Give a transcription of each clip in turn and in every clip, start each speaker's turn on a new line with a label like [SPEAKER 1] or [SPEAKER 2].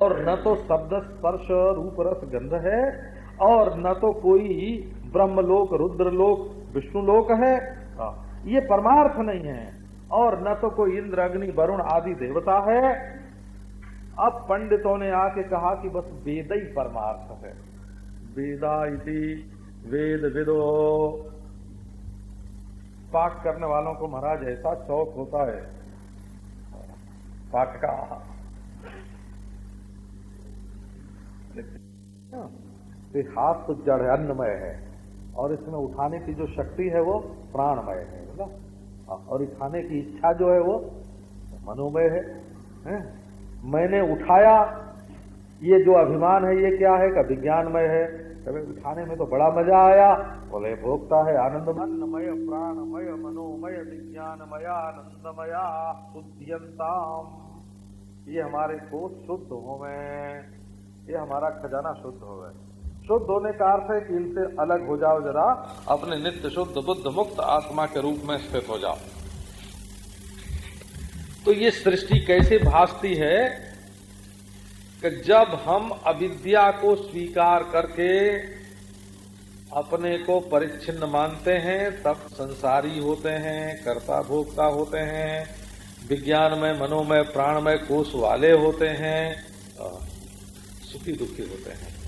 [SPEAKER 1] और न तो शब्द स्पर्श रूप रस गंध है और न तो कोई ब्रह्मलोक रुद्रलोक विष्णुलोक है। हाँ, ये परमार्थ नहीं है और न तो कोई इंद्र अग्नि वरुण आदि देवता है। अब पंडितों ने आके कहा कि बस वेद ही परमार्थ है। वेदा इति वेद विदो। पाठ करने वालों को महाराज ऐसा शौक होता है। पाठ का तो हाथ तो जड़ है अन्नमय है। और इसमें उठाने की जो शक्ति है वो प्राणमय है ना और खाने की इच्छा जो है वो मनोमय है, है? मैंने उठाया ये जो अभिमान है ये क्या है? का विज्ञानमय है। कभी उठाने में तो बड़ा मज़ा आया। बोले भोगता है आनंद अन्नमय प्राणमय मनोमय विज्ञानमय आनंदमया शुद्धियंताम ये हमारे को शुद्ध हो ये हमारा खजाना शुद्ध हो गए शुद्ध होने का अर्थ है कि इनसे अलग हो जाओ जरा, अपने नित्य शुद्ध बुद्ध मुक्त आत्मा के रूप में स्थित हो जाओ। तो ये सृष्टि कैसे भासती है कि जब हम अविद्या को स्वीकार करके अपने को परिच्छिन्न मानते हैं, तब संसारी होते हैं, कर्ता भोक्ता होते हैं विज्ञान में मनोमय, प्राणमय कोष वाले होते हैं सुखी दुखी होते हैं।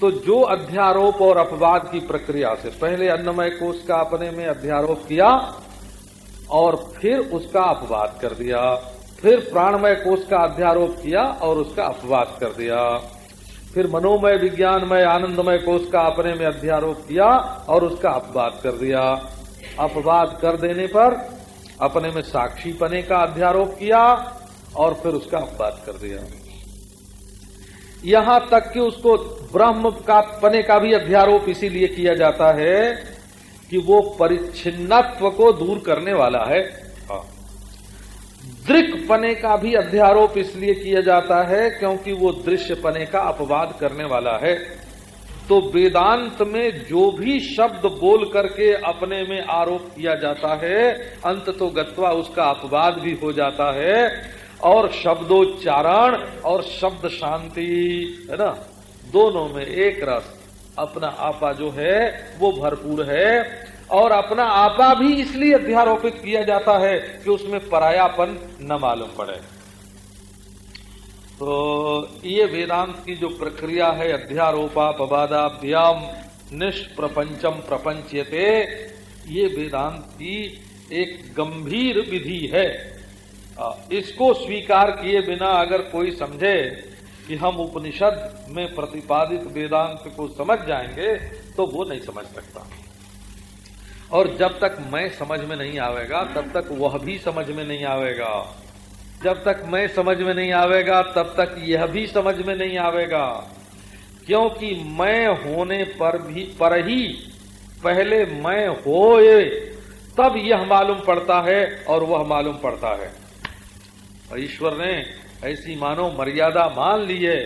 [SPEAKER 1] तो जो अध्यारोप और अपवाद की प्रक्रिया से पहले अन्नमय कोष का अपने में अध्यारोप किया और फिर उसका अपवाद कर दिया, फिर प्राणमय कोष का अध्यारोप किया और उसका अपवाद कर दिया, फिर मनोमय, विज्ञानमय, आनंदमय कोष का अपने में अध्यारोप किया और उसका अपवाद कर दिया। अपवाद कर देने पर अपने में साक्षी पने का अध्यारोप किया और फिर उसका अपवाद कर दिया। यहाँ तक कि उसको ब्रह्म का पने का भी अध्यारोप इसीलिए किया जाता है कि वो परिच्छिन्नत्व को दूर करने वाला है। हाँ। दृक पने का भी अध्यारोप इसलिए किया जाता है क्योंकि वो दृश्य पने का अपवाद करने वाला है। तो वेदांत में जो भी शब्द बोल करके अपने में आरोप किया जाता है, अंत तो गत्वा उसका अपवाद भी हो जाता है। और शब्दोच्चारण और शब्द शांति, है ना? दोनों में एक रस। अपना आपा जो है, वो भरपूर है। और अपना आपा भी इसलिए अध्यारोपित किया जाता है कि उसमें परायापन न मालूम पड़े। तो ये वेदांत की जो प्रक्रिया है अध्यारोपा पवादाभ्याम निष्प्रपंचम प्रपंचयते, ये वेदांत की एक गंभीर विधि है। इसको स्वीकार किए बिना अगर कोई समझे कि हम उपनिषद में प्रतिपादित वेदांत को समझ जाएँगे तो वो नहीं समझ सकता। और जब तक मैं समझ में नहीं आवेगा, तब तक वह भी समझ में नहीं आवेगा। जब तक मैं समझ में नहीं आवेगा, तब तक यह भी समझ में नहीं आवेगा। क्योंकि मैं होने पर भी, पर ही पहले मैं होए, तब यह मालूम पड़ता है और वह मालूम पड़ता है। ईश्वर ने ऐसी मानो मर्यादा मान ली है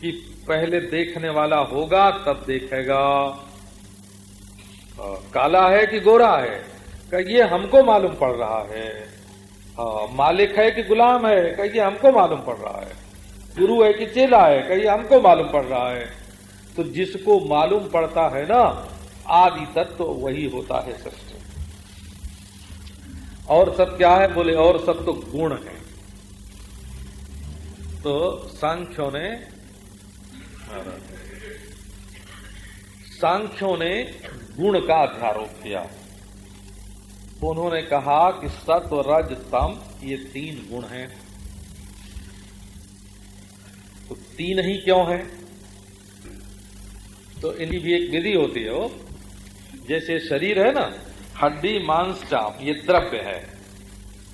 [SPEAKER 1] कि पहले देखने वाला होगा, तब देखेगा। काला है कि गोरा है? का ये हमको मालूम पड़ रहा है। हाँ मालिक है कि गुलाम है? का ये हमको मालूम पड़ रहा है। गुरु है कि चेला है? का ये हमको मालूम पड़ रहा है। तो जिसको मालूम पड़ता है ना, आदि तत्व तो वही होता है सृष्टि। और सब क्या है? बोले, और सब तो गुण है। तो सांख्यों ने सांख्यों ने गुण का अध्यारोप किया। उन्होंने कहा कि सत्व रज तम, ये तीन गुण हैं। तो तीन ही क्यों है? तो इनकी भी एक विधि होती है वो। जैसे शरीर है ना, हड्डी, मांस चाप ये द्रव्य है।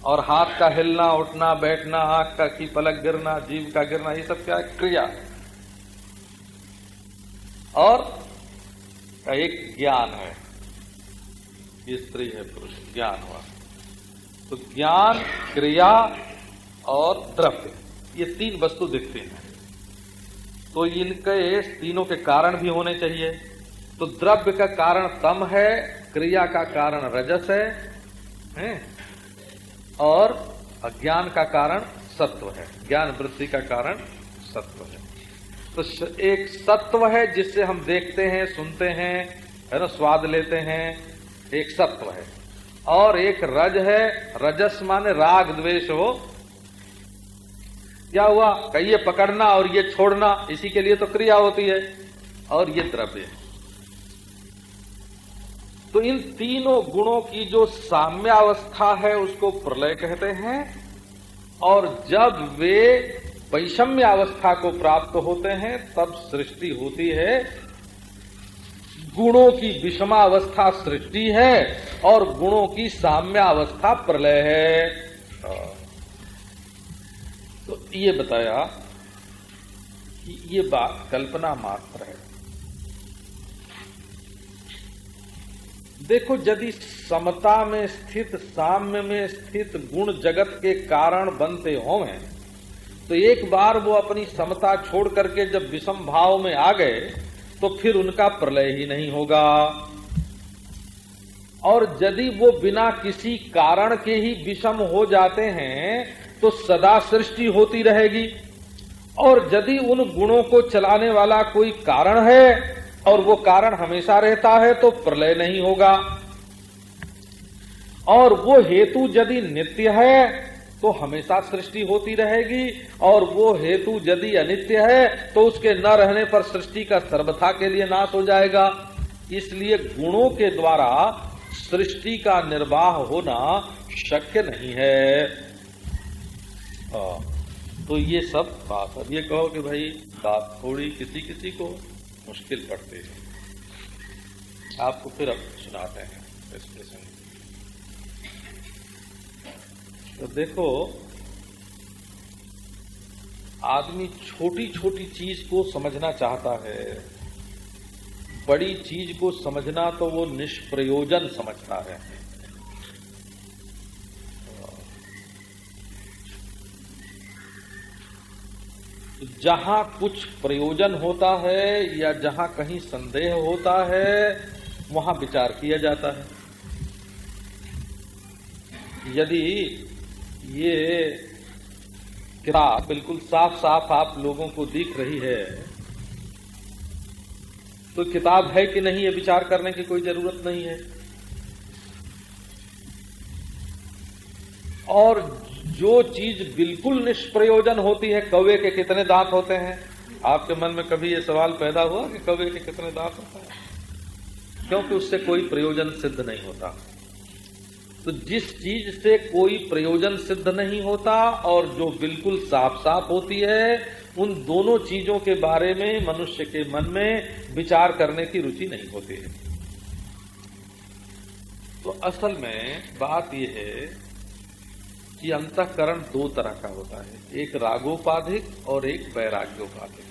[SPEAKER 1] और हाथ का हिलना उठना बैठना आँख का की पलक गिरना जीव का गिरना ये सब क्या है? क्रिया। और एक ज्ञान है। स्त्री है पुरुष ज्ञान हुआ। तो ज्ञान क्रिया और द्रव्य ये तीन वस्तु दिखते हैं। तो इनके तीनों के कारण भी होने चाहिए। तो द्रव्य का कारण तम है क्रिया का कारण रजस है, है? और अज्ञान का कारण सत्व है। ज्ञान वृद्धि का कारण सत्व है। तो एक सत्व है जिससे हम देखते हैं, सुनते हैं, है ना, स्वाद लेते हैं, एक सत्व है। और एक रज है, रजस माने राग द्वेष हो। क्या हुआ? कहिए पकड़ना और ये छोड़ना, इसी के लिए तो क्रिया होती है। और ये द्रव्य तो इन तीनों गुणों की जो साम्यावस्था है, उसको प्रलय कहते हैं। और जब वे वैषम्य अवस्था को प्राप्त होते हैं, तब सृष्टि होती है। गुणों की विषमावस्था सृष्टि है और गुणों की साम्यावस्था प्रलय है। तो ये बताया कि ये बात कल्पना मात्र है। देखो यदि समता में स्थित, साम्य में स्थित गुण जगत के कारण बनते हो तो एक बार वो अपनी समता छोड़ करके जब विषम भाव में आ गए तो फिर उनका प्रलय ही नहीं होगा। और यदि वो बिना किसी कारण के ही विषम हो जाते हैं तो सदा सृष्टि होती रहेगी। और यदि उन गुणों को चलाने वाला कोई कारण है और वो कारण हमेशा रहता है तो प्रलय नहीं होगा। और वो हेतु यदि नित्य है तो हमेशा सृष्टि होती रहेगी। और वो हेतु यदि अनित्य है तो उसके न रहने पर सृष्टि का सर्वथा के लिए नाश हो जाएगा। इसलिए गुणों के द्वारा सृष्टि का निर्वाह होना शक्य नहीं है। तो ये सब बात। अब ये कहो कि भाई बात थोड़ी किसी किसी को मुश्किल पड़ती है। आपको फिर अब सुनाते हैं इस प्रसंग। तो देखो, आदमी छोटी छोटी चीज़ को समझना चाहता है। बड़ी चीज़ को समझना तो वो निष्प्रयोजन समझता है। जहाँ कुछ प्रयोजन होता है या जहाँ कहीं संदेह होता है, वहाँ विचार किया जाता है। यदि ये किताब बिल्कुल साफ़ साफ़ आप लोगों को दिख रही है तो किताब है कि नहीं, ये विचार करने की कोई ज़रूरत नहीं है। और जो चीज़ बिल्कुल निष्प्रयोजन होती है कौवे के कितने दांत होते हैं? आपके मन में कभी ये सवाल पैदा हुआ कि कौवे के कितने दांत होते हैं? क्योंकि उससे कोई प्रयोजन सिद्ध नहीं होता। तो जिस चीज़ से कोई प्रयोजन सिद्ध नहीं होता और जो बिल्कुल साफ़ साफ़ होती है, उन दोनों चीज़ों के बारे में मनुष्य के मन में विचार करने की रुचि नहीं होती है। तो असल में बात यह है कि अंतकरण दो तरह का होता है, एक रागोपाधिक और एक वैराग्योपाधिक।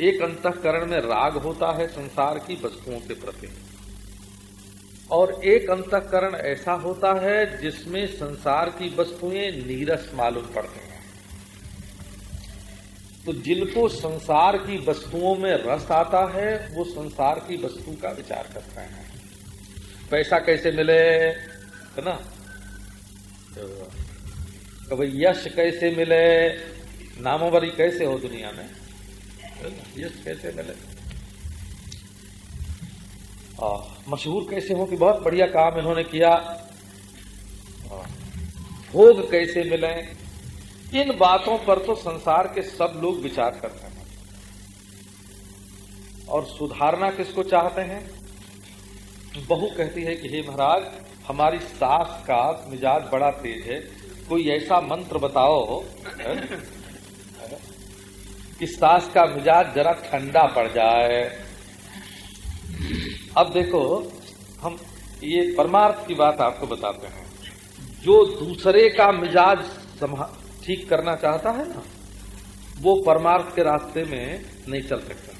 [SPEAKER 1] एक अंतकरण में राग होता है संसार की वस्तुओं के प्रति। और एक अंतकरण ऐसा होता है जिसमें संसार की वस्तुएँ नीरस मालूम पड़ते हैं। तो जिनको संसार की वस्तुओं में रस आता है, वो संसार की वस्तु का विचार करते हैं। पैसा कैसे मिले, है ना? कभी यश कैसे मिले? नामोवरी कैसे हो दुनिया में? यश कैसे मिले? मशहूर कैसे हो कि बहुत बढ़िया काम इन्होंने किया? भोग कैसे मिले? इन बातों पर तो संसार के सब लोग विचार करते हैं। और सुधारना किसको चाहते हैं? बहु कहती है कि, हे महाराज हमारी सास का मिजाज बड़ा तेज है। कोई ऐसा मंत्र बताओ कि सास का मिजाज जरा ठंडा पड़ जाए। अब देखो, हम ये परमार्थ की बात आपको बताते हैं। जो दूसरे का मिजाज ठीक करना चाहता है ना, वो परमार्थ के रास्ते में नहीं चल सकता।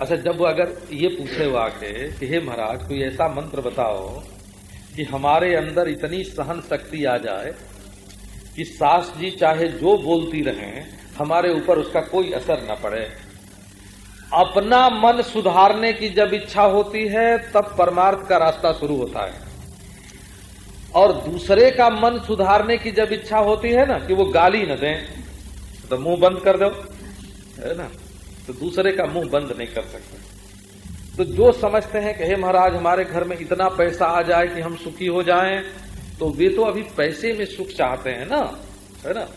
[SPEAKER 1] अच्छा जब अगर ये पूछे वो आके कि हे महाराज, कोई ऐसा मंत्र बताओ कि हमारे अंदर इतनी सहन शक्ति आ जाए कि सास जी चाहे जो बोलती रहें, हमारे ऊपर उसका कोई असर न पड़े। अपना मन सुधारने की जब इच्छा होती है, तब परमार्थ का रास्ता शुरू होता है। और दूसरे का मन सुधारने की जब इच्छा होती है ना, कि वो गाली न दें तो मुँह बंद कर दो, है ना? तो दूसरे का मुँह बंद नहीं कर सकते। तो जो समझते हैं कि, हे महाराज, हमारे घर में इतना पैसा आ जाए कि हम सुखी हो जाएँ तो वे तो अभी पैसे में सुख चाहते हैं ना, है ना?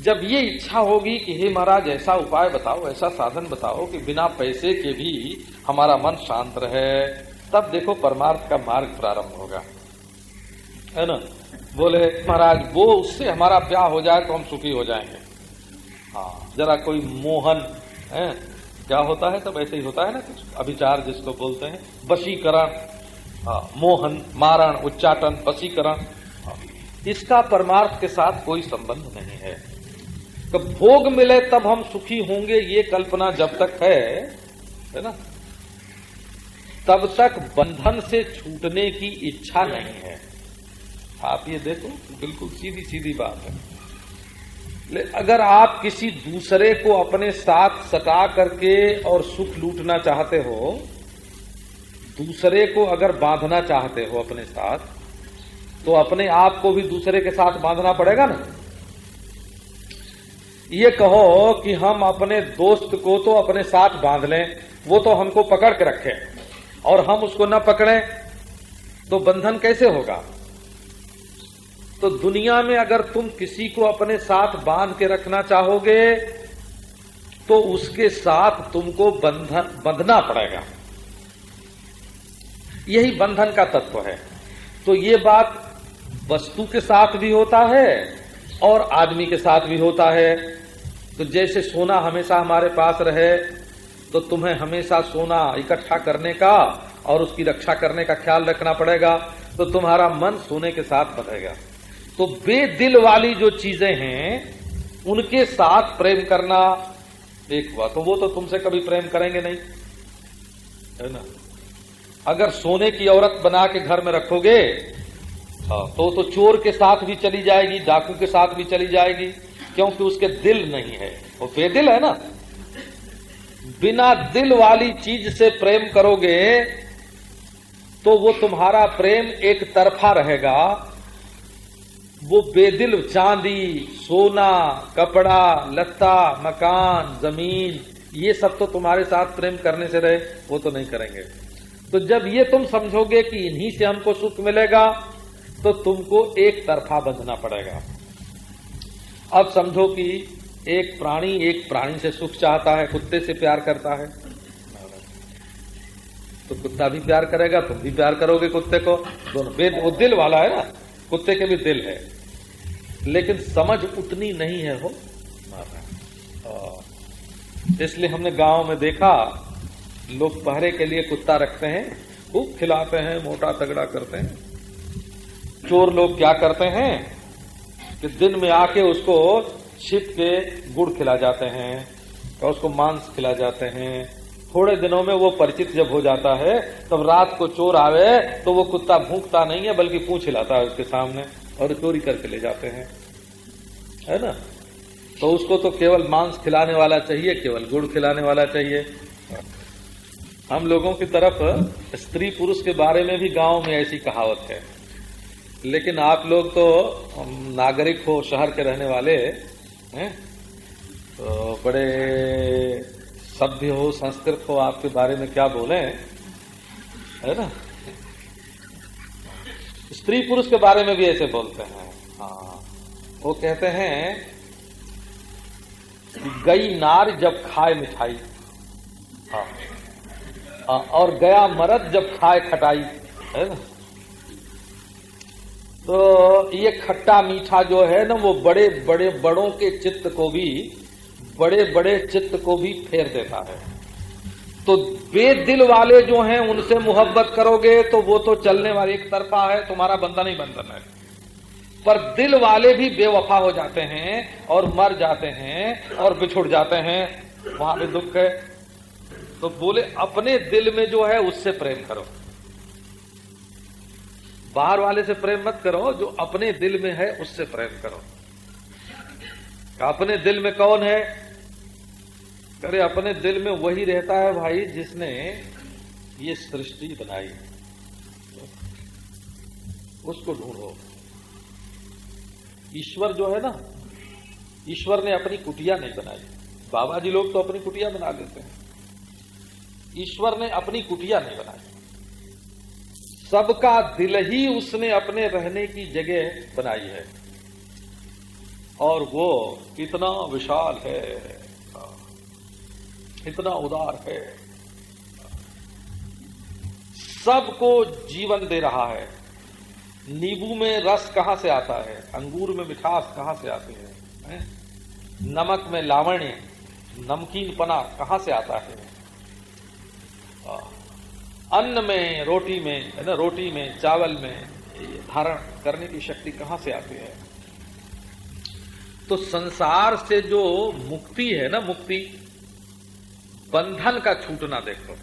[SPEAKER 1] जब ये इच्छा होगी कि, हे महाराज, ऐसा उपाय बताओ, ऐसा साधन बताओ कि बिना पैसे के भी हमारा मन शांत रहे, तब देखो परमार्थ का मार्ग प्रारंभ होगा। है ना? बोले, महाराज, वो उससे हमारा ब्याह हो जाए तो हम सुखी हो जाएँगे। हाँ जरा कोई मोहन है। क्या होता है? तब ऐसे ही होता है ना कुछ। अभिचार जिसको बोलते हैं बशीकरण हाँ, मोहन मारण उच्चाटन बशीकरण हाँ, इसका परमार्थ के साथ कोई संबंध नहीं है। तो भोग मिले तब हम सुखी होंगे ये कल्पना जब तक है है ना? तब तक बंधन से छूटने की इच्छा नहीं है। आप ये देखो बिल्कुल सीधी सीधी बात है। अगर आप किसी दूसरे को अपने साथ सटा करके और सुख लूटना चाहते हो, दूसरे को अगर बांधना चाहते हो अपने साथ तो अपने आप को भी दूसरे के साथ बांधना पड़ेगा ना? ये कहो कि हम अपने दोस्त को तो अपने साथ बाँध लें, वो तो हमको पकड़ के रखे, और हम उसको न पकड़ें तो बंधन कैसे होगा? तो दुनिया में अगर तुम किसी को अपने साथ बाँध के रखना चाहोगे तो उसके साथ तुमको बंधन, बंधना पड़ेगा। यही बंधन का तत्व है। तो ये बात वस्तु के साथ भी होता है और आदमी के साथ भी होता है। तो जैसे सोना हमेशा हमारे पास रहे तो तुम्हें हमेशा सोना इकट्ठा करने का और उसकी रक्षा करने का ख्याल रखना पड़ेगा। तो तुम्हारा मन सोने के साथ बनेगा तो बेदिल वाली जो चीज़ें हैं उनके साथ प्रेम करना एक हुआ। तो वो तो तुमसे कभी प्रेम करेंगे नहीं है ना? अगर सोने की औरत बना के घर में रखोगे हाँ, तो तो चोर के साथ भी चली जाएगी डाकू के साथ भी चली जाएगी क्योंकि उसके दिल नहीं है। वो बेदिल है ना? बिना दिल वाली चीज़ से प्रेम करोगे तो वो तुम्हारा प्रेम एक तरफा रहेगा वो बेदिल चांदी, सोना, कपड़ा, लत्ता, मकान, ज़मीन, ये सब तो तुम्हारे साथ प्रेम करने से रहे, वो तो नहीं करेंगे। तो जब ये तुम समझोगे कि इन्हीं से हमको सुख मिलेगा तो तुमको एक तरफा बंधना पड़ेगा। अब समझो कि एक प्राणी एक प्राणी से सुख चाहता है, कुत्ते से प्यार करता है। तो कुत्ता भी प्यार करेगा, तुम भी प्यार करोगे कुत्ते को, दोनों वो दिल वाला है ना? कुत्ते के भी दिल है, लेकिन समझ उतनी नहीं है हो इसलिए हमने गाँव में देखा, लोग पहरे के लिए कुत्ता रखते हैं, खूब खिलाते हैं, मोटा तगड़ा करते हैं। चोर लोग क्या करते हैं कि दिन में आके उसको छिप के गुड़ खिला जाते हैं, और उसको मांस खिला जाते हैं थोड़े दिनों में वो परिचित जब हो जाता है, तब रात को चोर आवे तो वो कुत्ता भूखता नहीं है, बल्कि पूछ हिलाता है उसके सामने और चोरी करके ले जाते हैं। है ना? तो उसको तो केवल मांस खिलाने वाला चाहिए, केवल गुड़ खिलाने वाला चाहिए। हम लोगों की तरफ़ स्त्री पुरुष के बारे में भी गाँव में ऐसी कहावत है। लेकिन आप लोग तो नागरिक हो, शहर के रहने वाले, हैं तो बड़े सभ्य हो संस्कृत हो आपके बारे में क्या बोले? है ना? स्त्री पुरुष के बारे में भी ऐसे बोलते हैं। हाँ। वो कहते हैं गई नार जब खाए मिठाई। हाँ, हाँ और गया मरद जब खाए खटाई। है ना? तो ये खट्टा मीठा जो है ना वो बड़े बड़े बड़ों के चित्त को भी बड़े बड़े चित्त को भी फेर देता है। तो बेदिल वाले जो हैं, उनसे मोहब्बत करोगे तो वो तो चलने वाले एक तरफा है, तुम्हारा बंधन ही बंधन है। पर दिल वाले भी बेवफा हो जाते हैं और मर जाते हैं और बिछुड़ जाते हैं, वहाँ भी दुख है। तो बोले, अपने दिल में जो है, उससे प्रेम करो। बाहर वाले से प्रेम मत करो, जो अपने दिल में है, उससे प्रेम करो। अपने दिल में कौन है? करे अपने दिल में वही रहता है भाई जिसने ये सृष्टि बनाई। उसको ढूंढो। ईश्वर जो है ना, ईश्वर ने अपनी कुटिया नहीं बनाई। बाबा जी लोग तो अपनी कुटिया बना लेते हैं। ईश्वर ने अपनी कुटिया नहीं बनाई। सबका दिल ही उसने अपने रहने की जगह बनाई है। और वो इतना विशाल है। इतना उदार है। सबको जीवन दे रहा है। नींबू में रस कहाँ से आता है? अंगूर में मिठास कहाँ से आती है? नमक में लावण्य नमकीन पना कहाँ से आता है? अन्न में, रोटी में, है ना, रोटी में, चावल में धारण करने की शक्ति कहाँ से आती है? तो संसार से जो मुक्ति है ना, मुक्ति बंधन का छूटना देखो।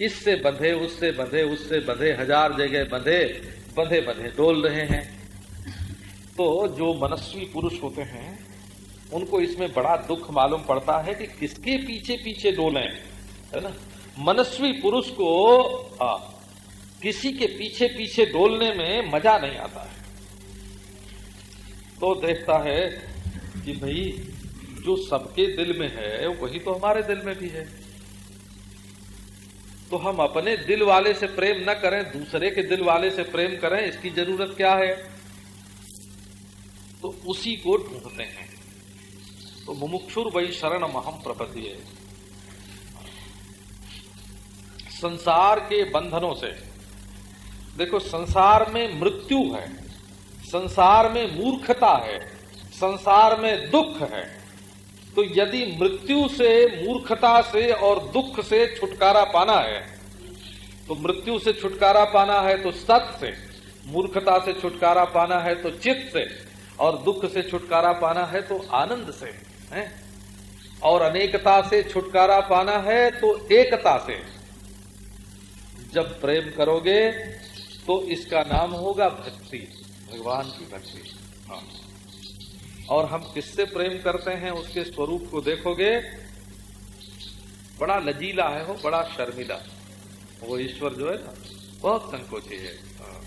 [SPEAKER 1] इससे बंधे उससे बंधे उससे बंधे हज़ार जगह बंधे बंधे बंधे डोल रहे हैं। तो जो मनस्वी पुरुष होते हैं उनको इसमें बड़ा दुख मालूम पड़ता है कि किसके पीछे पीछे डोले है ना? मनस्वी पुरुष को आ, किसी के पीछे पीछे डोलने में मज़ा नहीं आता है। तो देखता है कि भाई जो सबके दिल में है, वही तो हमारे दिल में भी है। तो हम अपने दिल वाले से प्रेम न करें, दूसरे के दिल वाले से प्रेम करें, इसकी ज़रूरत क्या है? तो उसी को ढूंढते हैं। तो मुमुक्षुर वही शरण महम प्रपति है संसार के बंधनों से, देखो, संसार में मृत्यु है, संसार में मूर्खता है, संसार में दुख है। तो यदि मृत्यु से, मूर्खता से और दुख से छुटकारा पाना है तो मृत्यु से छुटकारा पाना है तो सत से, मूर्खता से छुटकारा पाना है तो चित्त से, और दुख से छुटकारा पाना है तो आनंद से, है? और अनेकता से छुटकारा पाना है तो एकता से। जब प्रेम करोगे तो इसका नाम होगा भक्ति, भगवान की भक्ति। हाँ। और हम किससे प्रेम करते हैं उसके स्वरूप को देखोगे, बड़ा लजीला है वो, बड़ा शर्मिला। वो ईश्वर जो है ना, बहुत संकोची है। हाँ।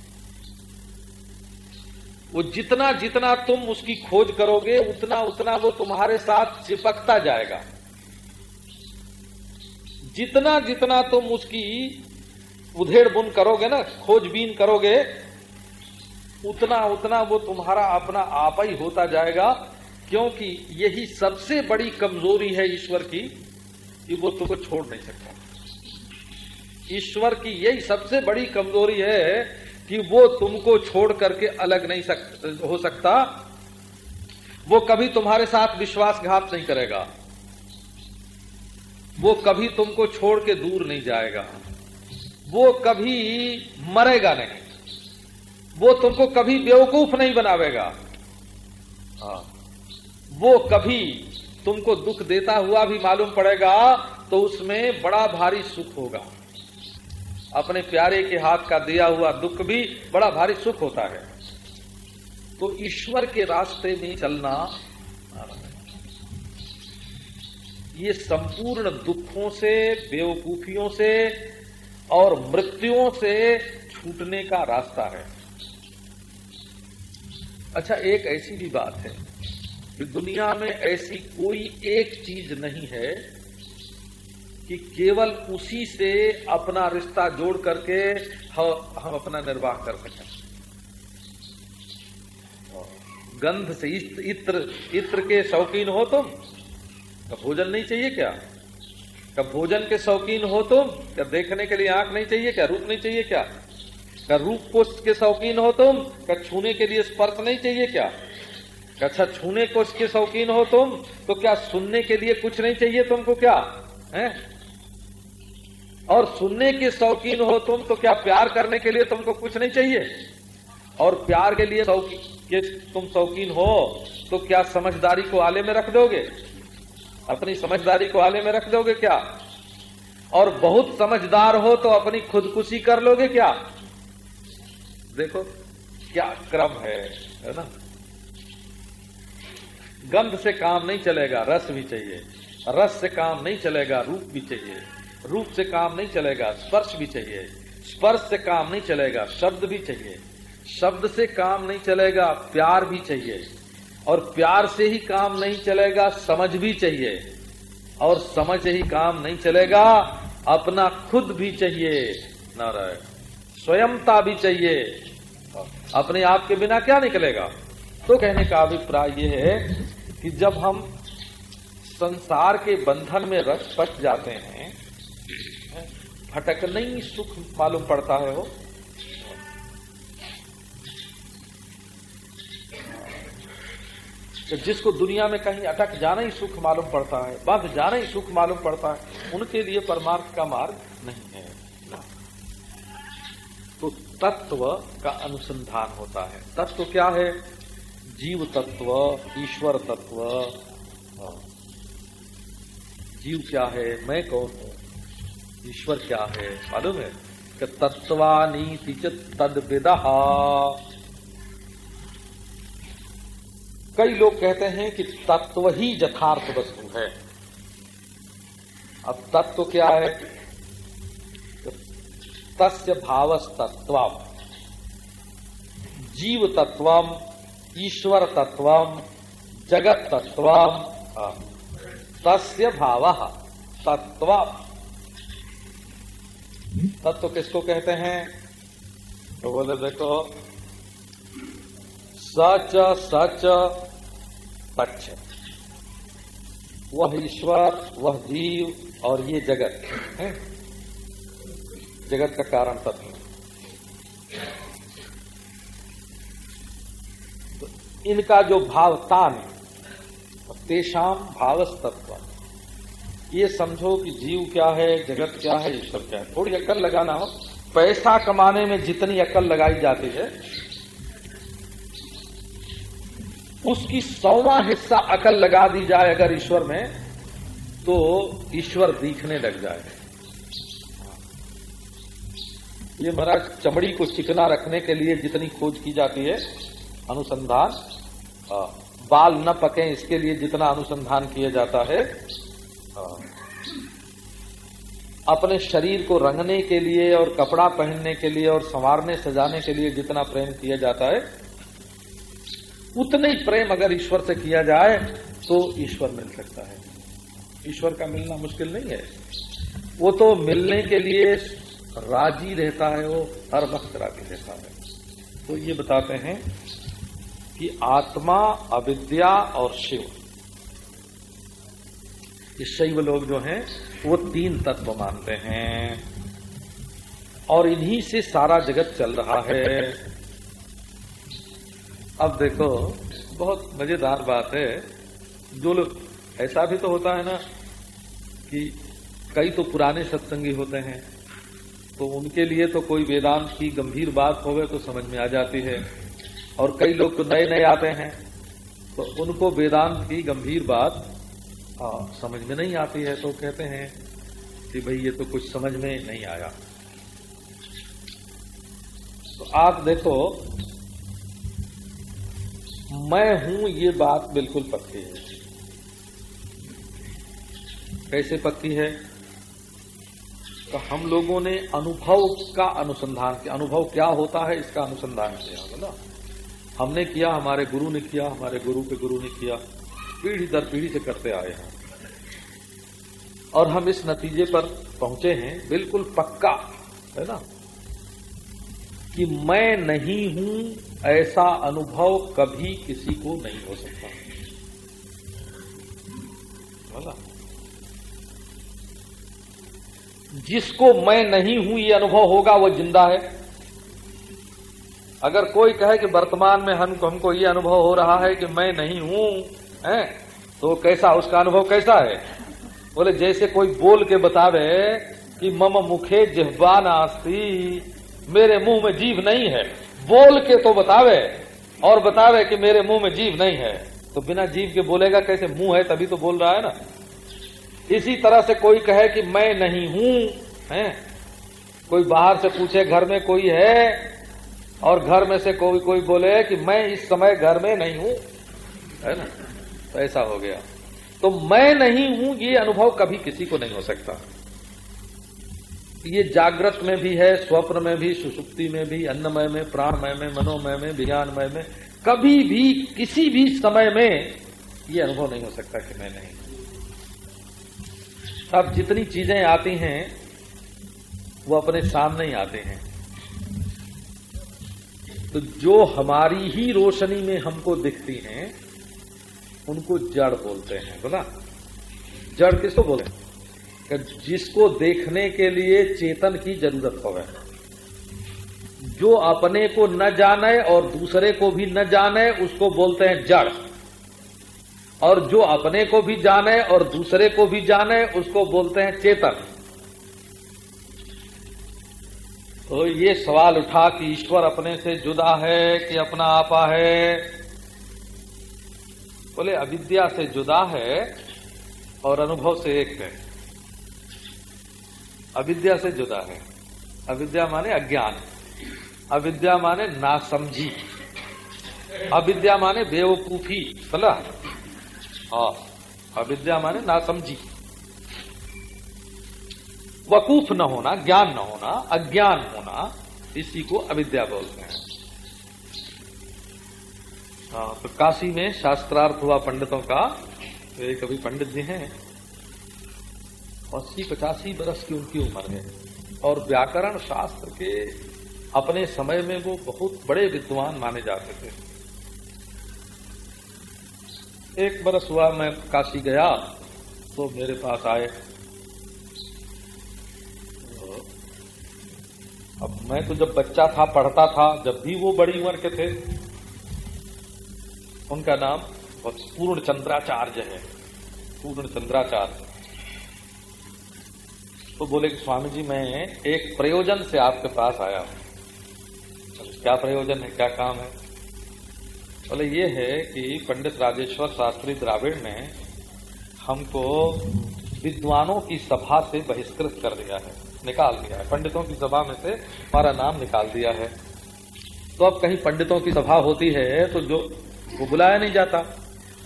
[SPEAKER 1] वो जितना जितना तुम उसकी खोज करोगे, उतना उतना वो तुम्हारे साथ चिपकता जाएगा। जितना जितना तुम उसकी उधेड़ बुन करोगे ना, खोजबीन करोगे उतना उतना वो तुम्हारा अपना आप ही होता जाएगा क्योंकि यही सबसे बड़ी कमज़ोरी है ईश्वर की कि वो तुमको छोड़ नहीं सकता। ईश्वर की यही सबसे बड़ी कमज़ोरी है कि वो तुमको छोड़ करके अलग नहीं सक, हो सकता। वो कभी तुम्हारे साथ विश्वासघात नहीं करेगा। वो कभी तुमको छोड़ के दूर नहीं जाएगा। वो कभी मरेगा नहीं। वो तुमको कभी बेवकूफ़ नहीं बनावेगा। हाँ। वो कभी तुमको दुख देता हुआ भी मालूम पड़ेगा तो उसमें बड़ा भारी सुख होगा। अपने प्यारे के हाथ का दिया हुआ दुख भी बड़ा भारी सुख होता है। तो ईश्वर के रास्ते में चलना, ये संपूर्ण दुखों से, बेवकूफियों से और मृत्युओं से छूटने का रास्ता है। अच्छा एक ऐसी भी बात है कि दुनिया में ऐसी कोई एक चीज़ नहीं है कि केवल उसी से अपना रिश्ता जोड़ करके हम अपना निर्वाह कर सकें। गंध से इत्र इत्र के शौकीन हो तुम। कब भोजन नहीं चाहिए क्या? कब भोजन के शौकीन हो तुम? क्या देखने के लिए आँख नहीं चाहिए क्या? रूप नहीं चाहिए क्या? क्या रूप कोष के शौकीन हो तुम क्या छूने के लिए स्पर्श नहीं चाहिए क्या? अच्छा छूने को के शौकीन हो तुम तो क्या सुनने के लिए कुछ नहीं चाहिए तुमको क्या? है? और सुनने के शौकीन हो तुम तो क्या प्यार करने के लिए तुमको कुछ नहीं चाहिए? और प्यार के लिए के तुम शौकीन हो तो क्या समझदारी को आले में रख दोगे? अपनी समझदारी को आले में रख दोगे क्या? और बहुत समझदार हो तो अपनी खुदकुशी कर लोगे क्या? देखो, क्या क्रम है है ना? गंध से काम नहीं चलेगा, रस भी चाहिए। रस से काम नहीं चलेगा, रूप भी चाहिए। रूप से काम नहीं चलेगा, स्पर्श भी चाहिए। स्पर्श से काम नहीं चलेगा, शब्द भी चाहिए। शब्द से काम नहीं चलेगा, प्यार भी चाहिए। और प्यार से ही काम नहीं चलेगा, समझ भी चाहिए। और समझ ही काम नहीं चलेगा, अपना खुद भी चाहिए। नारायण। स्वयंता भी चाहिए। अपने आप के बिना क्या निकलेगा? तो कहने का अभिप्राय यह है कि जब हम संसार के बंधन में रस पट जाते हैं भटकना ही सुख मालूम पड़ता है वो। तो जिसको दुनिया में कहीं अटक जाना ही सुख मालूम पड़ता है, बंध जाना ही सुख मालूम पड़ता है, उनके लिए परमार्थ का मार्ग नहीं है। तत्व का अनुसंधान होता है। तत्व क्या है? जीव तत्व, ईश्वर तत्व। हाँ। जीव क्या है? मैं कौन हूँ? ईश्वर क्या है? मालूम है? कि तत्वानीति तद विदा कई लोग कहते हैं कि तत्व ही यथार्थ वस्तु है। अब तत्व क्या है? तस्य भावस्तत्व जीव तत्व ईश्वर तत्व जगत तत्व तस्य भाव तत्व तत्व किसको कहते हैं? तो बोले, देखो, सच सच पक्ष वह ईश्वर, वह जीव और ये जगत, है? जगत का कारण तत्व। तो इनका जो भाव तान तेषाम भावस तत्व ये समझो कि जीव क्या है, जगत क्या है ईश्वर क्या है। थोड़ी अक्ल लगाना हो। पैसा कमाने में जितनी अक्ल लगाई जाती है, उसकी सौवा हिस्सा अकल लगा दी जाए अगर ईश्वर में तो ईश्वर दिखने लग जाए। ये महाराज चमड़ी को चिकना रखने के लिए जितनी खोज की जाती है, अनुसंधान बाल न पके इसके लिए जितना अनुसंधान किया जाता है अपने शरीर को रंगने के लिए और कपड़ा पहनने के लिए और संवारने, सजाने के लिए जितना प्रेम किया जाता है, उतने ही प्रेम अगर ईश्वर से किया जाए तो ईश्वर मिल सकता है। ईश्वर का मिलना मुश्किल नहीं है। वो तो मिलने के लिए राज़ी रहता है वो, हर वक्त राज़ी रहता है। तो ये बताते हैं कि आत्मा, अविद्या और शिव। ये शैव लोग जो हैं, वो तीन तत्व मानते हैं। और इन्हीं से सारा जगत चल रहा है। अब देखो, बहुत मज़ेदार बात है। जो लोग, ऐसा भी तो होता है ना कि कई तो पुराने सत्संगी होते हैं। तो उनके लिए तो कोई वेदांत की गंभीर बात होवे तो समझ में आ जाती है। और कई लोग तो नए नए आते हैं तो उनको वेदांत की गंभीर बात आ, समझ में नहीं आती है तो कहते हैं कि भाई ये तो कुछ समझ में नहीं आया। तो आप देखो मैं हूँ ये बात बिल्कुल पक्की है। कैसे पक्की है? तो हम लोगों ने अनुभव का अनुसंधान किया। अनुभव क्या होता है, इसका अनुसंधान किया बोला हमने किया, हमारे गुरु ने किया, हमारे गुरु के गुरु ने किया, पीढ़ी दर पीढ़ी से करते आए हैं। और हम इस नतीजे पर पहुँचे हैं, बिल्कुल पक्का, है ना? कि मैं नहीं हूँ, ऐसा अनुभव कभी किसी को नहीं हो सकता। जिसको मैं नहीं हूँ, ये अनुभव होगा, वो ज़िंदा है। अगर कोई कहे कि वर्तमान में हम, हमको ये अनुभव हो रहा है कि मैं नहीं हूँ, है तो कैसा, उसका अनुभव कैसा है? बोले, जैसे कोई बोल के बतावे कि मम मुखे जिह्वा नास्ती, मेरे मुँह में जीव नहीं है। बोल के तो बतावे, और बतावे कि मेरे मुँह में जीव नहीं है। तो बिना जीव के बोलेगा, कैसे मुँह है, तभी तो बोल रहा है ना। इसी तरह से कोई कहे कि मैं नहीं हूँ, है? कोई बाहर से पूछे, घर में कोई है? और घर में से कोई कोई बोले कि मैं इस समय घर में नहीं हूँ, है ना? तो ऐसा हो गया। तो मैं नहीं हूँ, ये अनुभव कभी किसी को नहीं हो सकता। ये जागृत में भी है, स्वप्न में भी, सुसुप्ति में भी, अन्नमय में, प्राणमय में, मनोमय में, विज्ञानमय में, कभी भी, किसी भी समय में ये अनुभव नहीं हो सकता कि मैं नहीं अब जितनी चीज़ें आती हैं, वो अपने सामने ही आते हैं। तो जो हमारी ही रोशनी में हमको दिखती हैं, उनको जड़ बोलते हैं, बोला? जड़ किसको बोलते हैं? जिसको देखने के लिए चेतन की ज़रूरत हो जो अपने को न जाने और दूसरे को भी न जाने, उसको बोलते हैं जड़। और जो अपने को भी जाने और दूसरे को भी जाने, उसको बोलते हैं चेतन। तो ये सवाल उठा कि ईश्वर अपने से जुदा है कि अपना आपा है? बोले, अविद्या से जुदा है और अनुभव से एक है। अविद्या से जुदा है। अविद्या माने अज्ञान। अविद्या माने नासमझी। अविद्या माने बेवकूफ़ी। सलाह और अविद्या माने ना समझी वकूफ न होना, ज्ञान न होना, अज्ञान होना, इसी को अविद्या बोलते हैं। हाँ तो काशी में शास्त्रार्थ हुआ पंडितों का तो एक अभी पंडित जी हैं। अस्सी पचासी बरस की उनकी उम्र है और व्याकरण शास्त्र के अपने समय में वो बहुत बड़े विद्वान माने जाते थे। एक बरस हुआ मैं काशी गया तो मेरे पास आए। अब मैं तो जब बच्चा था, पढ़ता था, जब भी वो बड़ी उम्र के थे, उनका नाम पूर्ण चंद्राचार्य है। पूर्ण चंद्राचार्य तो बोले कि स्वामी जी मैं एक प्रयोजन से आपके पास आया हूँ। क्या प्रयोजन है, क्या काम है? बोले ये है कि पंडित राजेश्वर शास्त्री द्राविड़ ने हमको विद्वानों की सभा से बहिष्कृत कर दिया है, निकाल दिया है। पंडितों की सभा में से हमारा नाम निकाल दिया है। तो अब कहीं पंडितों की सभा होती है तो जो, वो बुलाया नहीं जाता।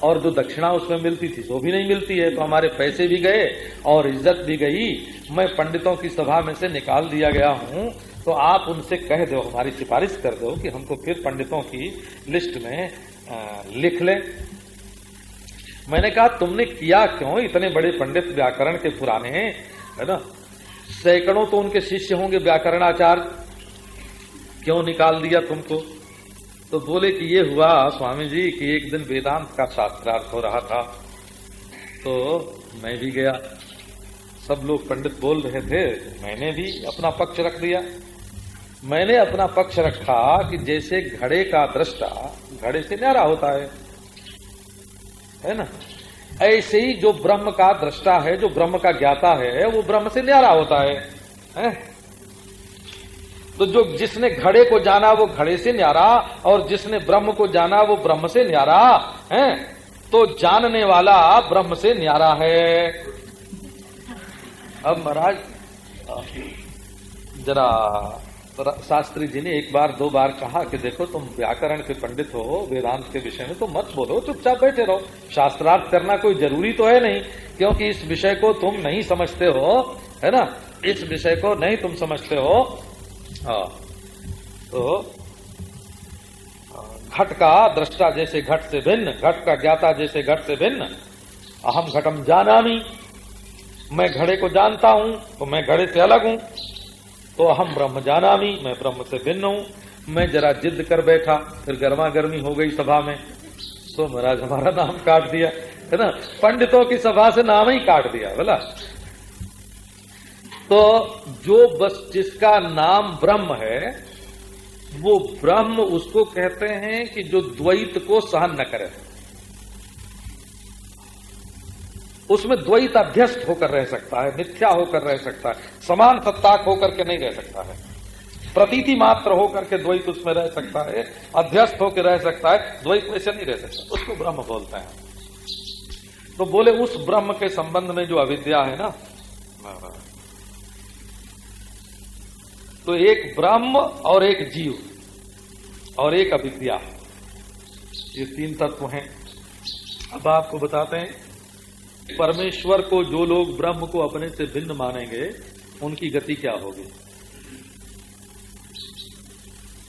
[SPEAKER 1] और जो दक्षिणा उसमें मिलती थी, वो भी नहीं मिलती है। तो हमारे पैसे भी गए और इज़्ज़त भी गई। मैं पंडितों की सभा में से निकाल दिया गया हूँ। तो आप उनसे कह दो, हमारी सिफारिश कर दो कि हमको फिर पंडितों की लिस्ट में लिख ले। मैंने कहा, तुमने किया क्यों? इतने बड़े पंडित व्याकरण के पुराने हैं, है ना? सैकड़ों तो उनके शिष्य होंगे व्याकरणाचार्य। क्यों निकाल दिया तुमको? तो बोले कि ये हुआ स्वामी जी कि एक दिन वेदांत का शास्त्रार्थ हो रहा था। तो मैं भी गया। सब लोग पंडित बोल रहे थे, मैंने भी अपना पक्ष रख दिया। मैंने अपना पक्ष रखा कि जैसे घड़े का दृष्टा घड़े से न्यारा होता है। है ना? ऐसे ही जो ब्रह्म का दृष्टा है जो ब्रह्म का ज्ञाता है वो ब्रह्म से न्यारा होता है, है? तो जो जिसने घड़े को जाना वो घड़े से न्यारा और जिसने ब्रह्म को जाना वो ब्रह्म से न्यारा। है? तो जानने वाला ब्रह्म से न्यारा है। अब महाराज जरा शास्त्री जी ने एक बार, दो बार कहा कि देखो, तुम व्याकरण के पंडित हो, वेदांत के विषय में तो मत बोलो, चुपचाप बैठे रहो। शास्त्रार्थ करना कोई ज़रूरी तो है नहीं, क्योंकि इस विषय को तुम नहीं समझते हो, है ना? इस विषय को नहीं तुम समझते हो। हाँ। तो घट का दृष्टा जैसे घट से भिन्न, घट का ज्ञाता जैसे घट से भिन्न, अहम घटम जाना मैं घड़े को जानता हूँ तो मैं घड़े से अलग हूँ। तो अहम ब्रह्म जाना भी मैं ब्रह्म से भिन्न हूँ। मैं जरा जिद कर बैठा, फिर गर्मा गर्मी हो गई सभा में। तो महाराज हमारा नाम काट दिया, है ना? पंडितों की सभा से नाम ही काट दिया, बोला। तो जो बस जिसका नाम ब्रह्म है, वो ब्रह्म उसको कहते हैं कि जो द्वैत को सहन न करे। उसमें द्वैत अध्यस्त होकर रह सकता है, मिथ्या होकर रह सकता है, समान सत्ताक होकर के नहीं रह सकता है। प्रतीति मात्र होकर के द्वैत उसमें रह सकता है अध्यस्त होकर रह सकता है, द्वैत वैसे नहीं रह सकता। उसको ब्रह्म बोलते हैं। तो बोले, उस ब्रह्म के संबंध में जो अविद्या है ना तो एक ब्रह्म और एक जीव और एक अविद्या। ये तीन तत्व हैं। अब आपको बताते हैं परमेश्वर को, जो लोग ब्रह्म को अपने से भिन्न मानेंगे, उनकी गति क्या होगी?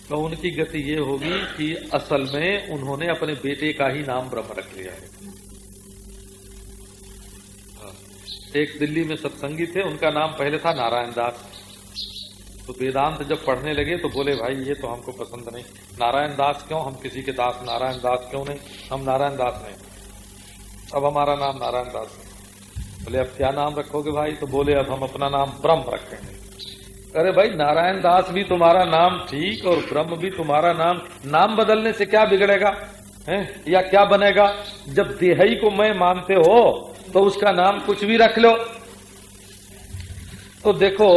[SPEAKER 1] तो उनकी गति ये होगी कि असल में उन्होंने अपने बेटे का ही नाम ब्रह्म रख लिया है। हाँ। एक दिल्ली में सत्संगी थे, उनका नाम पहले था नारायण दास। तो वेदांत जब पढ़ने लगे तो बोले, भाई, ये तो हमको पसंद नहीं। नारायण दास क्यों? हम किसी के दास, नारायण दास क्यों नहीं? हम नारायण दास नहीं। अब हमारा नाम नारायण दास है। बोले, अब क्या नाम रखोगे भाई? तो बोले, अब हम अपना नाम ब्रह्म रखेंगे। अरे भाई, नारायण दास भी तुम्हारा नाम ठीक और ब्रह्म भी तुम्हारा नाम नाम बदलने से क्या बिगड़ेगा? है? या क्या बनेगा? जब देहई को मैं मानते हो तो उसका नाम कुछ भी रख लो। तो देखो,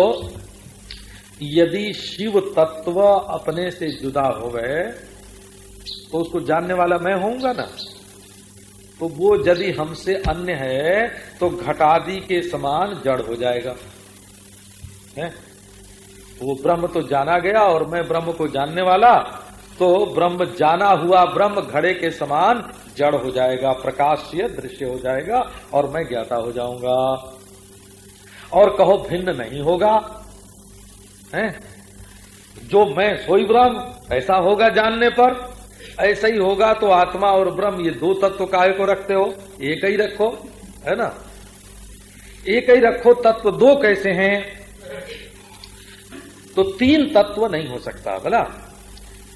[SPEAKER 1] यदि शिव तत्व अपने से जुदा हो गए तो उसको जानने वाला मैं होऊँगा ना? तो वो यदि हमसे अन्य है तो घटादि के समान जड़ हो जाएगा। है? वो ब्रह्म तो जाना गया और मैं ब्रह्म को जानने वाला तो ब्रह्म जाना हुआ ब्रह्म घड़े के समान जड़ हो जाएगा प्रकाश से दृश्य हो जाएगा और मैं ज्ञाता हो जाऊँगा। और कहो भिन्न नहीं होगा। है? जो मैं सोई ब्रह्म, ऐसा होगा जानने पर। ऐसा ही होगा तो आत्मा और ब्रह्म ये दो तत्व काय को रखते हो? एक ही रखो, है ना? एक ही रखो, तत्व दो कैसे हैं? तो तीन तत्व नहीं हो सकता, बोला।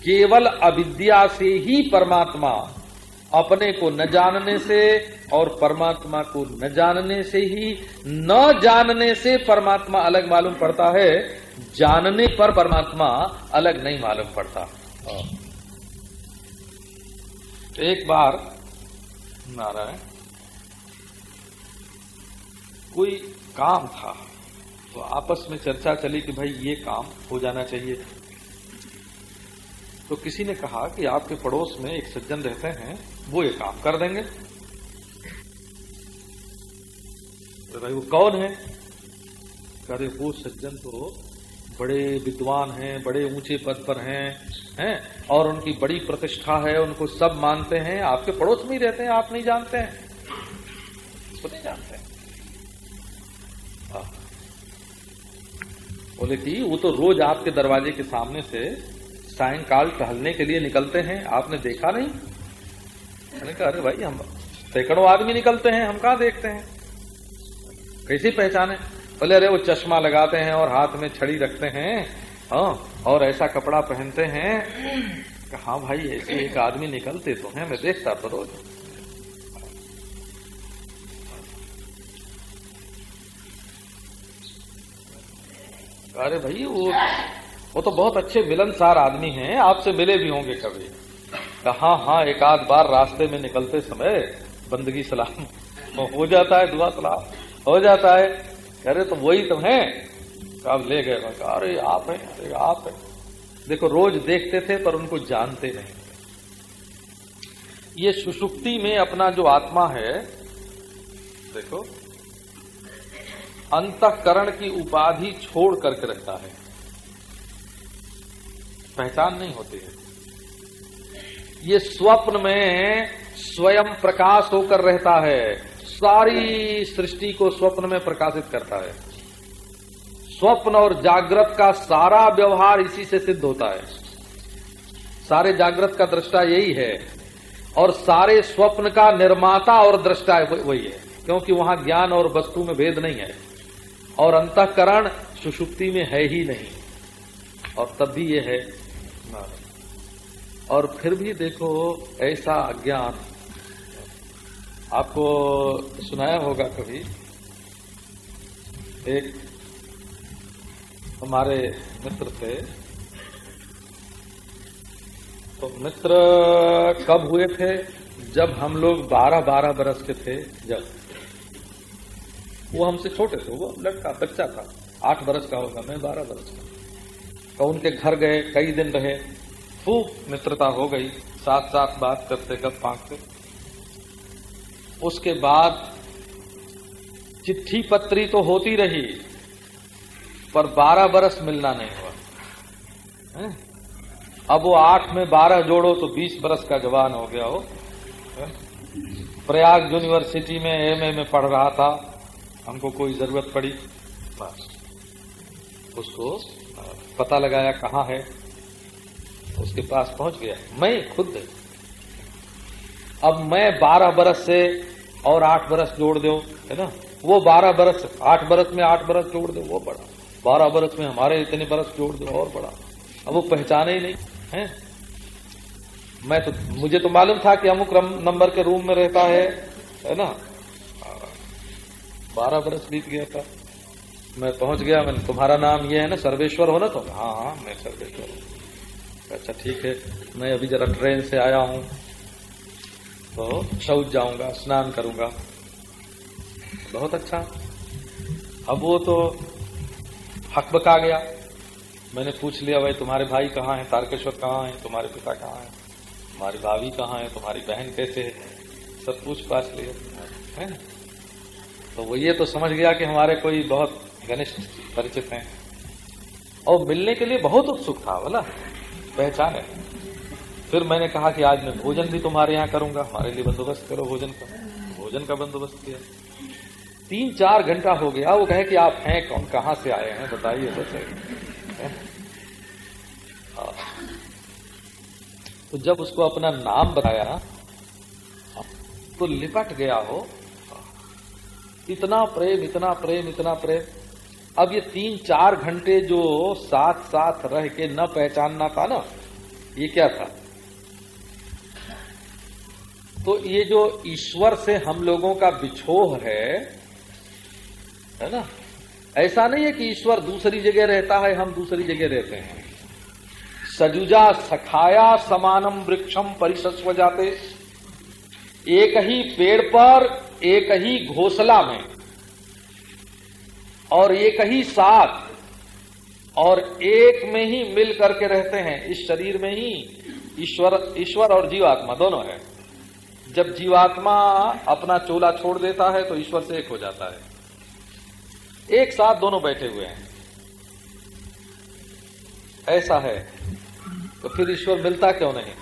[SPEAKER 1] केवल अविद्या से ही परमात्मा अपने को न जानने से और परमात्मा को न जानने से ही, न जानने से परमात्मा अलग मालूम पड़ता है, जानने पर परमात्मा अलग नहीं मालूम पड़ता। एक बार, नारायण, कोई काम था तो आपस में चर्चा चली कि भाई ये काम हो जाना चाहिए तो किसी ने कहा कि आपके पड़ोस में एक सज्जन रहते हैं, वो ये काम कर देंगे। तो भाई वो कौन है? अरे वो सज्जन तो बड़े विद्वान हैं, बड़े ऊँचे पद पर हैं हैं, और उनकी बड़ी प्रतिष्ठा है, उनको सब मानते हैं, आपके पड़ोस में ही रहते हैं, आप नहीं जानते हैं। उसको नहीं जानते हैं। हाँ। बोले कि वो तो रोज आपके दरवाजे के सामने से सायंकाल टहलने के लिए निकलते हैं, आपने देखा नहीं? मैंने कहा, अरे भाई, हम सैकड़ों आदमी निकलते हैं, हम कहा देखते हैं? कैसी पहचाने बोले, अरे, वो चश्मा लगाते हैं और हाथ में छड़ी रखते हैं हाँ और ऐसा कपड़ा पहनते हैं। हाँ भाई, ऐसे एक आदमी निकलते तो हैं, मैं देखता तो रोज अरे भाई, वो वो तो बहुत अच्छे मिलनसार आदमी हैं, आपसे मिले भी होंगे कभी। कहा हाँ एक आध बार रास्ते में निकलते समय बंदगी सलाम, हो जाता है, दुआ सलाम, हो जाता है। अरे तो वही तो है। अब ले गए? अरे आप हैं, अरे आप हैं। देखो, रोज देखते थे पर उनको जानते नहीं। ये सुषुप्ति में अपना जो आत्मा है, देखो, अंतकरण की उपाधि छोड़ करके रखता है। पहचान नहीं होती है। ये स्वप्न में स्वयं प्रकाश होकर रहता है। सारी सृष्टि को स्वप्न में प्रकाशित करता है। स्वप्न और जागृत का सारा व्यवहार इसी से सिद्ध होता है। सारे जागृत का दृष्टा यही है और सारे स्वप्न का निर्माता और दृष्टा वही है। क्योंकि वहाँ ज्ञान और वस्तु में भेद नहीं है और अंतकरण सुषुप्ति में है ही नहीं। और तब भी ये है। और फिर भी देखो ऐसा अज्ञान आपको सुनाया होगा कभी, एक हमारे मित्र थे। तो मित्र कब हुए थे? जब हम लोग बारह बारह बरस के थे, जब। वो हमसे छोटे थे, वो लड़का, बच्चा था। आठ बरस का होगा, मैं बारह बरस का। तो उनके घर गए, कई दिन रहे। खूब मित्रता हो गई साथ साथ बात करते कब पाकते उसके बाद चिट्ठी पत्री तो होती रही, पर बारह बरस मिलना नहीं हुआ। है? अब वो आठ में बारह जोड़ो तो बीस बरस का जवान हो गया हो। प्रयाग यूनिवर्सिटी में एमए में पढ़ रहा था, हमको कोई ज़रूरत पड़ी? उसको पता लगाया कहाँ है, उसके पास पहुँच गया। मैं खुद अब मैं बारह बरस से और आठ बरस जोड़ दो, है ना? वो बारह बरस, आठ बरस में आठ बरस जोड़ दो, वो बड़ा। बारह बरस में हमारे इतने बरस जोड़ दो, और बड़ा। अब वो पहचाने ही नहीं, है? मैं तो मुझे तो मालूम था कि अमुक नंबर के रूम में रहता है है ना? बारह बरस बीत गया था। मैं पहुँच गया, मैंने, तुम्हारा नाम ये है ना, सर्वेश्वर हो ना तो हाँ हाँ मैं सर्वेश्वर हूँ। अच्छा ठीक है, मैं अभी जरा ट्रेन से आया हूँ। तो शौच जाऊँगा, स्नान करूँगा। बहुत अच्छा। अब वो तो हकबका गया। मैंने पूछ लिया, भाई, तुम्हारे भाई कहाँ हैं? तारकेश्वर कहाँ हैं? तुम्हारे पिता कहाँ हैं? तुम्हारी भाभी कहाँ है? तुम्हारी बहन कैसे है? सब पूछ पाछ लिया है तो वो ये तो समझ गया कि हमारे कोई बहुत घनिष्ठ परिचित हैं। और मिलने के लिए बहुत उत्सुक था, बोला। पहचान है। फिर मैंने कहा कि आज मैं भोजन भी तुम्हारे यहाँ करूँगा। हमारे लिए बंदोबस्त करो भोजन का। भोजन का बंदोबस्त किया। तीन चार घंटा हो गया। वो कहे कि आप हैं कौन? कहाँ से आए हैं? बताइए तो सही तो जब उसको अपना नाम बताया तो लिपट गया हो। इतना प्रेम इतना प्रेम इतना प्रेम। अब ये तीन चार घंटे जो साथ साथ रह के न पहचानना था ना, ये क्या था? तो ये जो ईश्वर से हम लोगों का बिछोह है है ना? ऐसा नहीं है कि ईश्वर दूसरी जगह रहता है, हम दूसरी जगह रहते हैं। सजुजा सखाया समानम वृक्षम परिशस्व जाते। एक ही पेड़ पर, एक ही घोसला में, और एक ही साथ, और एक में ही मिल करके रहते हैं। इस शरीर में ही ईश्वर ईश्वर और जीवात्मा दोनों है। जब जीवात्मा अपना चोला छोड़ देता है तो ईश्वर से एक हो जाता है। एक साथ दोनों बैठे हुए हैं। ऐसा है तो फिर ईश्वर मिलता क्यों नहीं?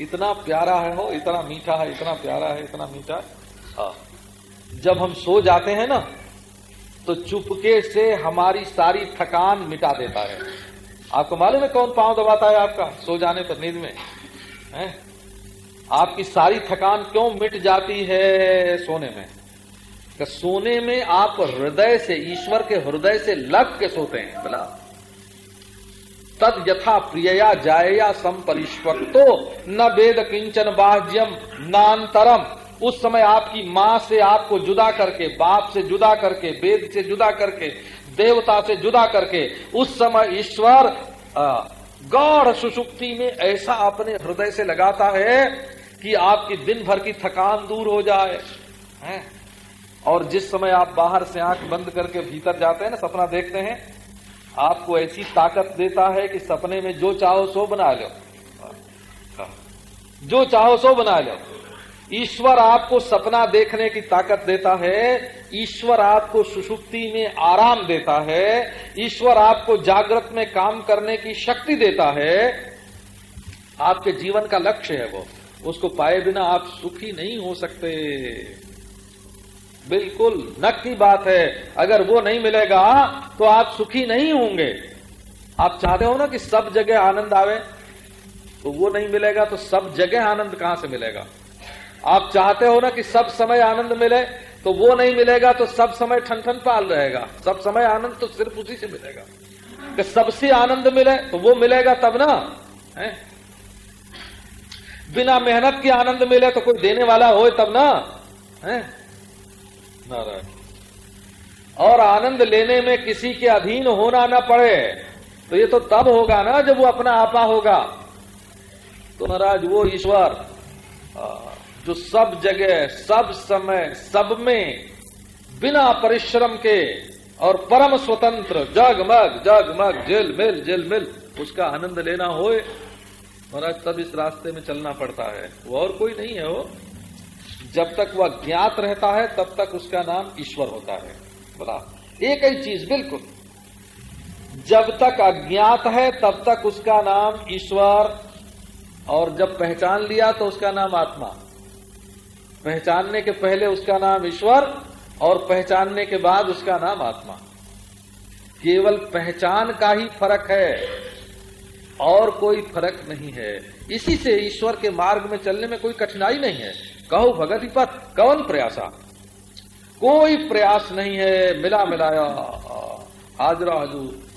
[SPEAKER 1] इतना प्यारा है हो, इतना मीठा है, इतना प्यारा है, इतना मीठा हाँ। जब हम सो जाते हैं ना तो चुपके से हमारी सारी थकान मिटा देता है। आपको मालूम है कौन पाँव दबाता है आपका? सो जाने पर नींद में, है? आपकी सारी थकान क्यों मिट जाती है सोने में? कि सोने में आप हृदय से, ईश्वर के हृदय से लग के सोते हैं बोला तद यथा प्रियया जाया तो न वेद किंचन बाह्यम, नान्तरम। उस समय आपकी माँ से आपको जुदा करके, बाप से जुदा करके, वेद से जुदा करके, देवता से जुदा करके, उस समय ईश्वर गौड़ सुसुप्ति में ऐसा अपने हृदय से लगाता है कि आपकी दिन भर की थकान दूर हो जाए, है? और जिस समय आप बाहर से आँख बंद करके भीतर जाते हैं ना, सपना देखते हैं, आपको ऐसी ताकत देता है कि सपने में जो चाहो सो बना लो। जो चाहो सो बना लो। ईश्वर आपको सपना देखने की ताकत देता है, ईश्वर आपको सुषुप्ति में आराम देता है, ईश्वर आपको जागृत में काम करने की शक्ति देता है। आपके जीवन का लक्ष्य है वो। उसको पाए बिना आप सुखी नहीं हो सकते। बिल्कुल नक की बात है। अगर वो नहीं मिलेगा तो आप सुखी नहीं होंगे। आप चाहते हो ना कि सब जगह आनंद आवे? तो वो नहीं मिलेगा तो सब जगह आनंद कहाँ से मिलेगा? आप चाहते हो ना कि सब समय आनंद मिले तो वो नहीं मिलेगा तो सब समय ठन ठन पाल रहेगा। सब समय आनंद तो सिर्फ़ उसी से मिलेगा। कि सबसे आनंद मिले तो वो मिलेगा तब ना? है? बिना मेहनत के आनंद मिले तो कोई देने वाला हो तब ना? है? नारायण। और आनंद लेने में किसी के अधीन होना न पड़े तो ये तो तब होगा ना जब वो अपना आपा होगा। तो महाराज, वो ईश्वर जो सब जगह, सब समय, सब में, बिना परिश्रम के और परम स्वतंत्र, जगमग जगमग, जिल मिल जिल मिल, उसका आनंद लेना होए महाराज तब इस रास्ते में चलना पड़ता है। वो और कोई नहीं है वो। जब तक वह ज्ञात रहता है, तब तक उसका नाम ईश्वर होता है। बोला, एक ही चीज़, बिल्कुल। जब तक अज्ञात है, तब तक उसका नाम ईश्वर, और जब पहचान लिया तो उसका नाम आत्मा। पहचानने के पहले उसका नाम ईश्वर, और पहचानने के बाद उसका नाम आत्मा। केवल पहचान का ही फ़र्क है। और कोई फ़र्क नहीं है। इसी से ईश्वर के मार्ग में चलने में कोई कठिनाई नहीं है। कहो भगति पथ कौन प्रयासा? कोई प्रयास नहीं है, मिला मिलाया। हाजरा हजूर।